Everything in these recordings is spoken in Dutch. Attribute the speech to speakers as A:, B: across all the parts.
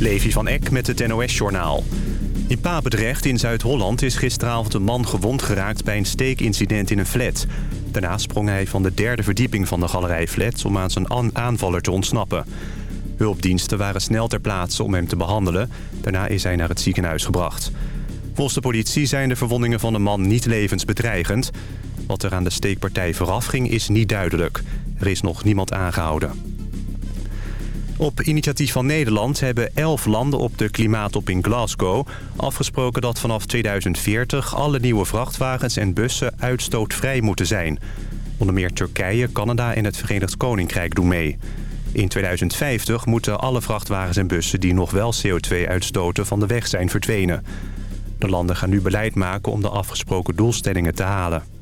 A: Levi van Eck met het NOS-journaal. In Papendrecht in Zuid-Holland is gisteravond een man gewond geraakt... bij een steekincident in een flat. Daarna sprong hij van de derde verdieping van de galerij Flat... om aan zijn aanvaller te ontsnappen. Hulpdiensten waren snel ter plaatse om hem te behandelen. Daarna is hij naar het ziekenhuis gebracht. Volgens de politie zijn de verwondingen van de man niet levensbedreigend. Wat er aan de steekpartij vooraf ging is niet duidelijk. Er is nog niemand aangehouden. Op initiatief van Nederland hebben elf landen op de klimaatop in Glasgow... afgesproken dat vanaf 2040 alle nieuwe vrachtwagens en bussen uitstootvrij moeten zijn. Onder meer Turkije, Canada en het Verenigd Koninkrijk doen mee. In 2050 moeten alle vrachtwagens en bussen die nog wel CO2 uitstoten van de weg zijn verdwenen. De landen gaan nu beleid maken om de afgesproken doelstellingen te halen.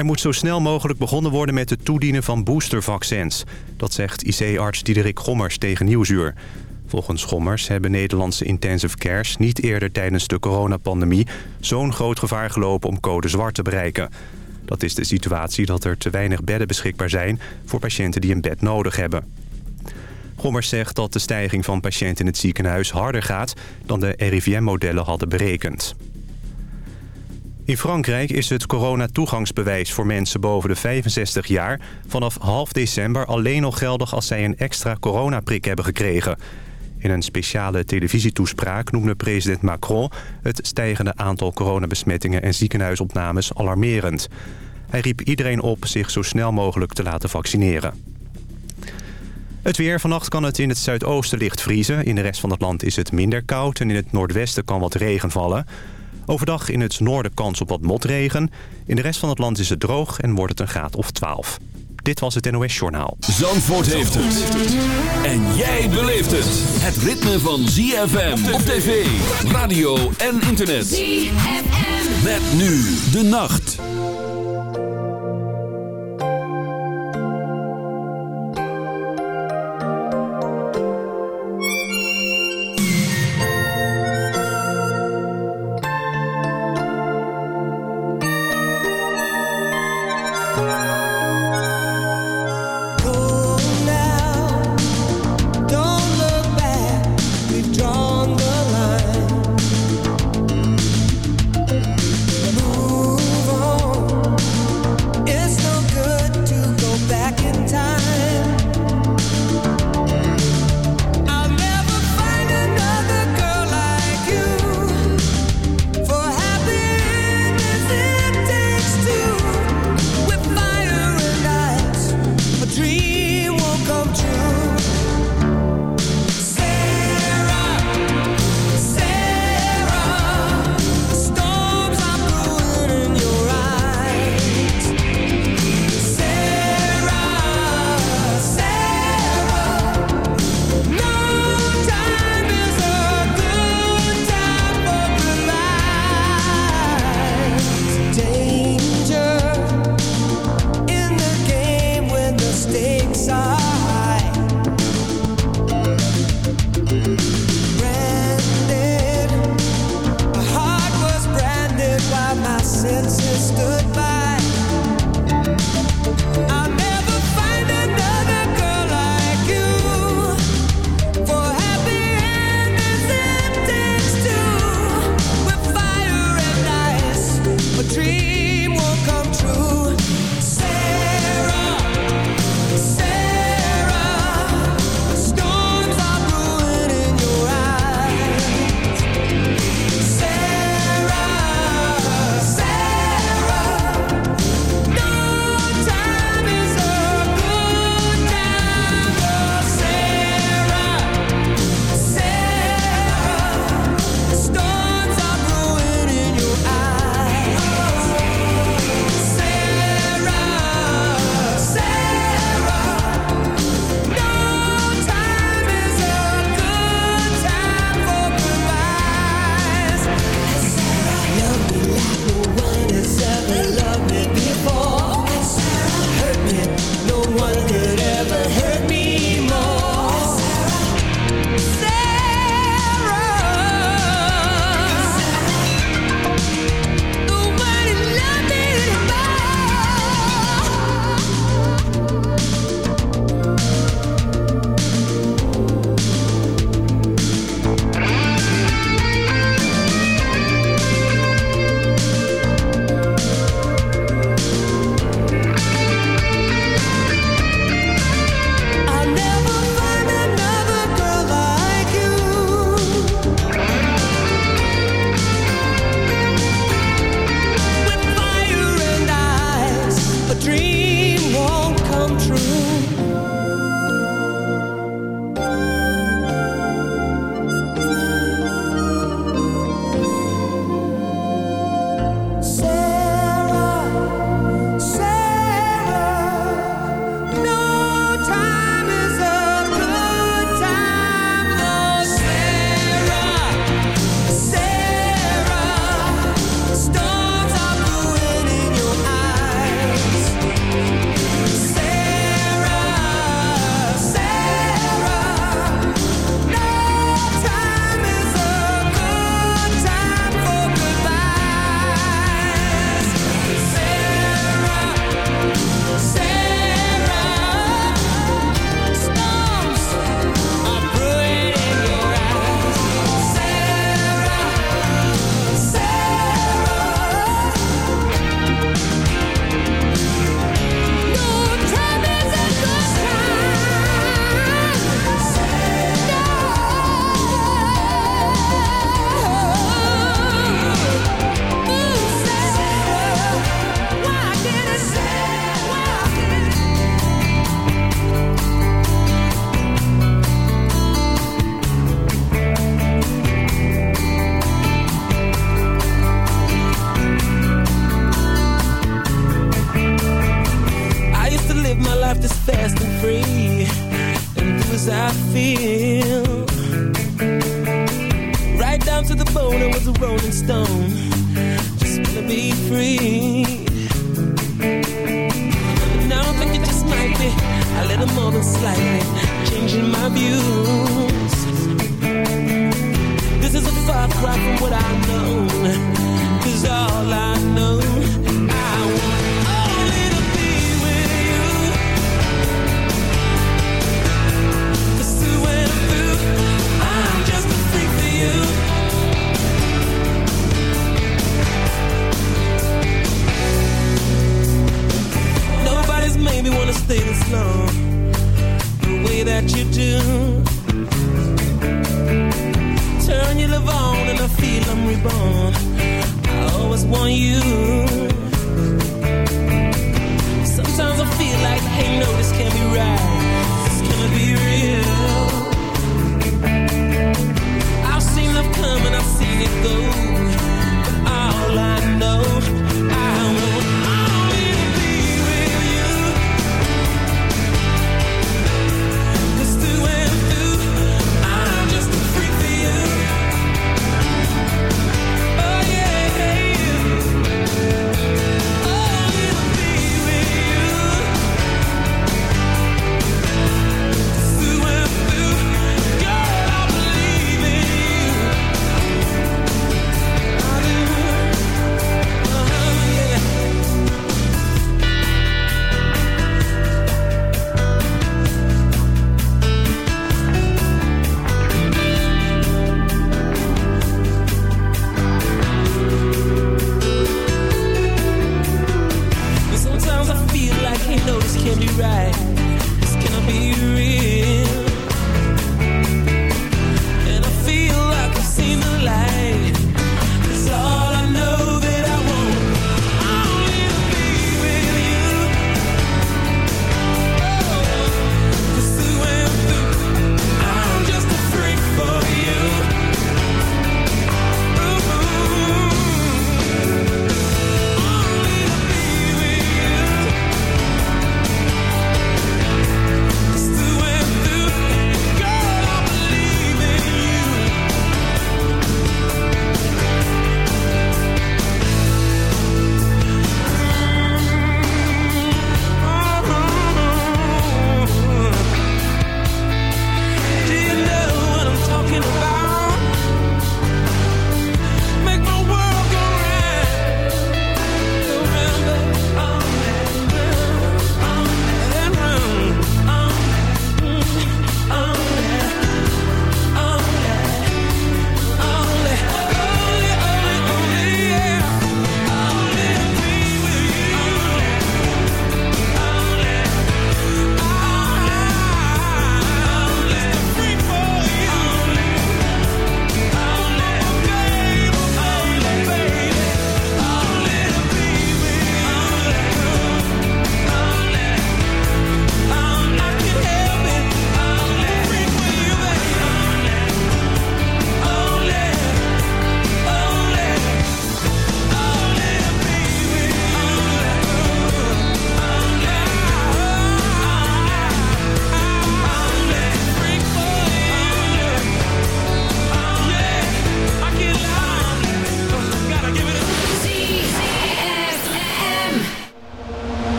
A: Er moet zo snel mogelijk begonnen worden met het toedienen van boostervaccins. Dat zegt IC-arts Diederik Gommers tegen Nieuwsuur. Volgens Gommers hebben Nederlandse intensive cares niet eerder tijdens de coronapandemie... zo'n groot gevaar gelopen om code zwart te bereiken. Dat is de situatie dat er te weinig bedden beschikbaar zijn voor patiënten die een bed nodig hebben. Gommers zegt dat de stijging van patiënten in het ziekenhuis harder gaat dan de RIVM-modellen hadden berekend. In Frankrijk is het coronatoegangsbewijs voor mensen boven de 65 jaar... vanaf half december alleen nog geldig als zij een extra coronaprik hebben gekregen. In een speciale televisietoespraak noemde president Macron... het stijgende aantal coronabesmettingen en ziekenhuisopnames alarmerend. Hij riep iedereen op zich zo snel mogelijk te laten vaccineren. Het weer. Vannacht kan het in het zuidoosten licht vriezen. In de rest van het land is het minder koud en in het noordwesten kan wat regen vallen... Overdag in het noorden kans op wat motregen. In de rest van het land is het droog en wordt het een graad of 12. Dit was het NOS Journaal.
B: Zandvoort heeft het. En jij beleeft het. Het ritme van ZFM op tv, radio en internet. ZFM. Met nu de nacht.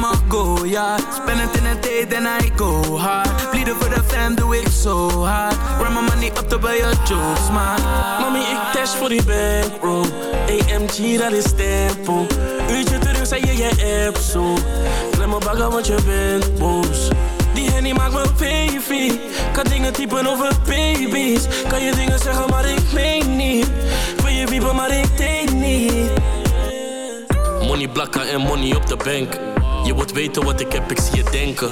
C: my go, yeah. Spend it in a day, then I go hard. Bleeden for the fam, do it so hard. Run my money up to buy your jokes, man.
D: Mami, ik dash voor die bankroll AMG, dat is tempo Uurtje terug, zei je je app zo Klem me bagger, want je bent boos Die hennie maakt me baby Kan dingen typen over baby's Kan je dingen zeggen, maar ik meen niet Wil je wiepen, maar ik denk niet
E: Money blakken en money op de bank. Je wilt weten wat ik heb, ik zie je denken.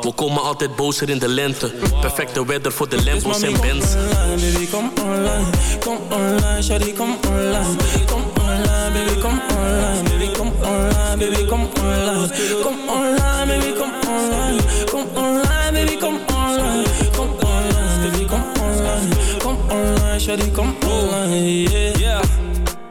E: We komen altijd bozer in de lente. Perfecte weather voor de Lambos en Benz.
D: online, baby, kom online. Kom online, shawty, kom online. Kom online, baby, come online, baby, come online, baby, come online, come online, baby, come online, come online, baby, come online, come online, baby, come online, come online, shawty, come online, yeah.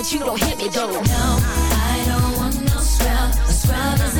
F: but you don't hit me though.
G: No, I don't want no scrub. A scrub is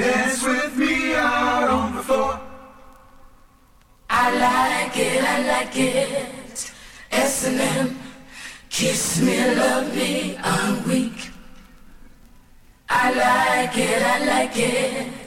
H: Dance with me out on the floor. I like it, I like it. S&M. Kiss me, love me, I'm weak. I like it, I like it.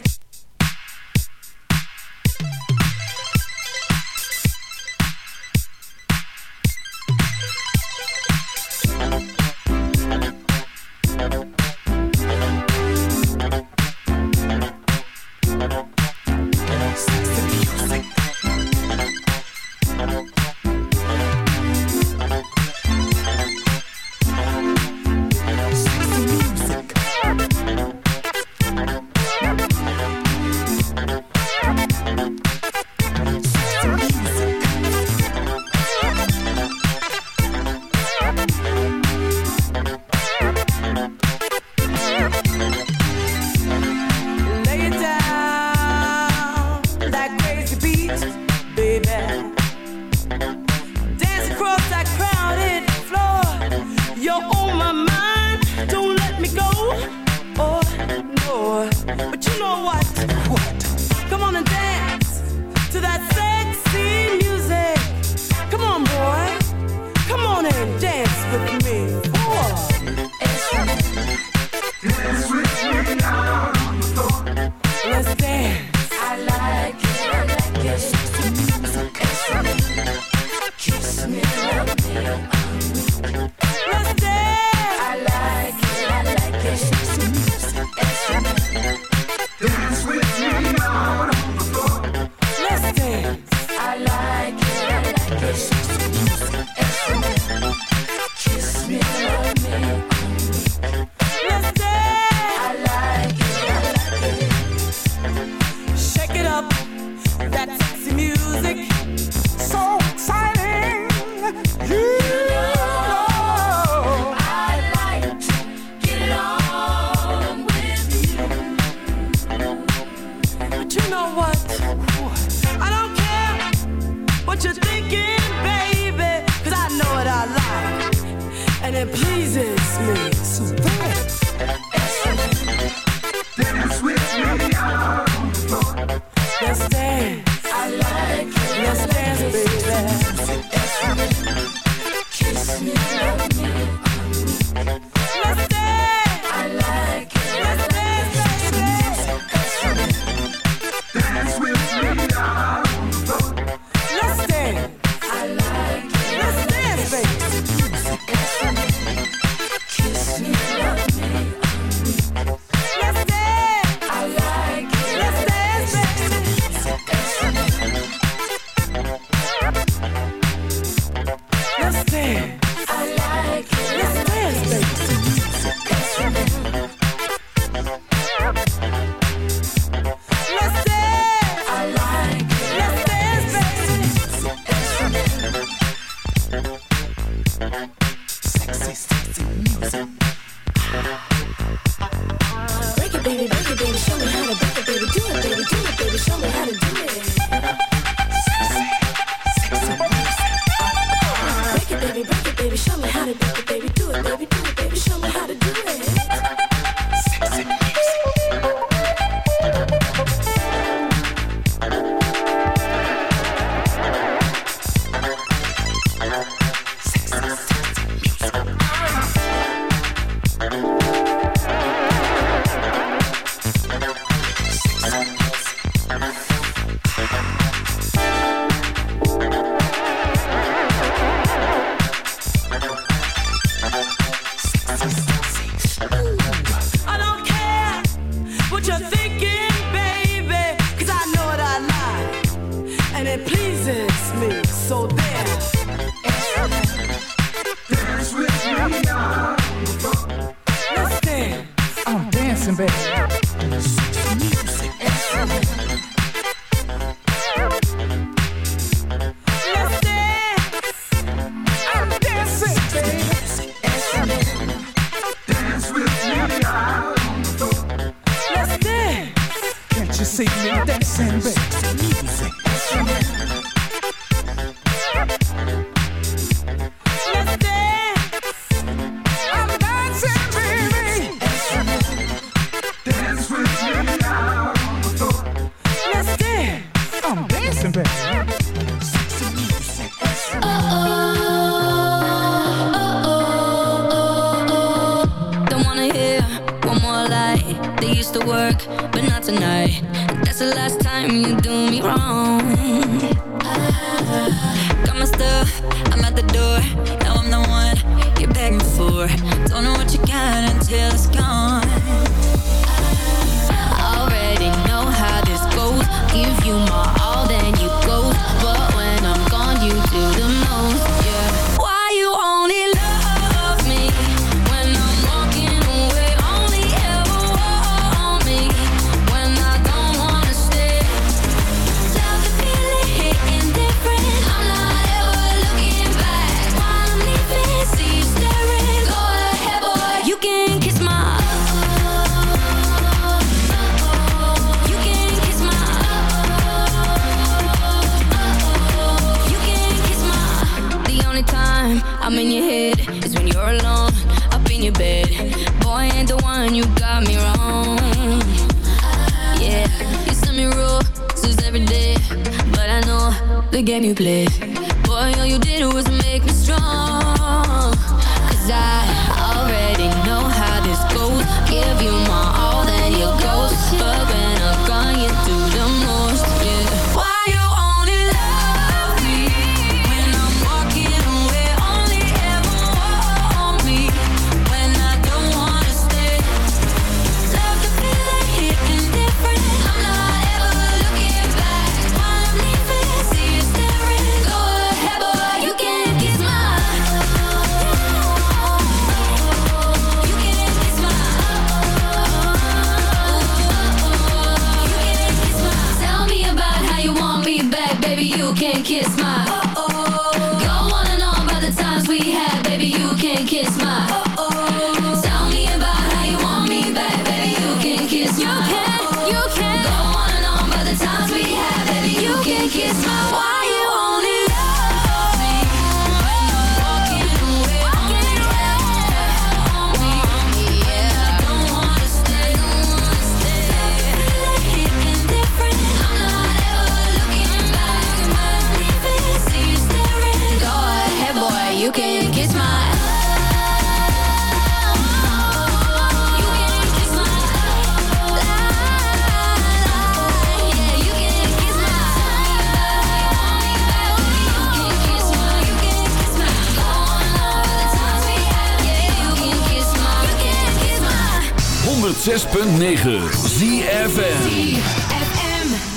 B: 106.9 ZFM.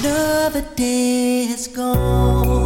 I: Another day is gone.